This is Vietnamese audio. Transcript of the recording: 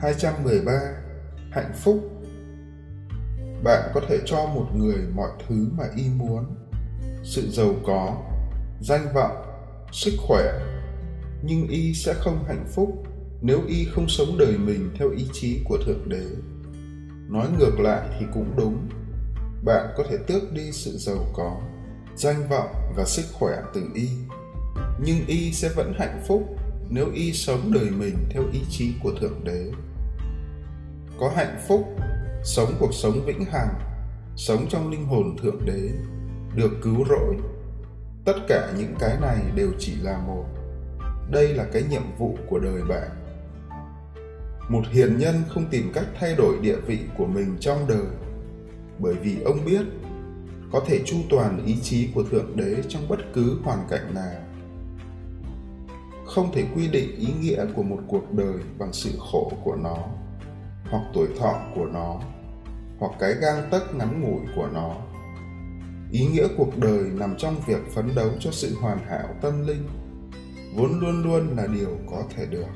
213 Hạnh phúc Bạn có thể cho một người mọi thứ mà y muốn Sự giàu có, danh vọng, sức khỏe Nhưng y sẽ không hạnh phúc nếu y không sống đời mình theo ý chí của Thượng Đế. Nói ngược lại thì cũng đúng. Bạn có thể tước đi sự giàu có, danh vọng và sức khỏe từ y. Nhưng y sẽ vẫn hạnh phúc nếu y sống đời mình theo ý chí của Thượng Đế có hạnh phúc, sống cuộc sống vĩnh hằng, sống trong linh hồn thượng đế, được cứu rỗi. Tất cả những cái này đều chỉ là một. Đây là cái nhiệm vụ của đời bạn. Một hiền nhân không tìm cách thay đổi địa vị của mình trong đời, bởi vì ông biết có thể chu toàn ý chí của thượng đế trong bất cứ hoàn cảnh nào. Không thể quy định ý nghĩa của một cuộc đời bằng sự khổ của nó hoặc tuổi thọ của nó, hoặc cái gang tấc ngắn ngủi của nó. Ý nghĩa cuộc đời nằm trong việc phấn đấu cho sự hoàn hảo tâm linh vốn luôn luôn là điều có thể được.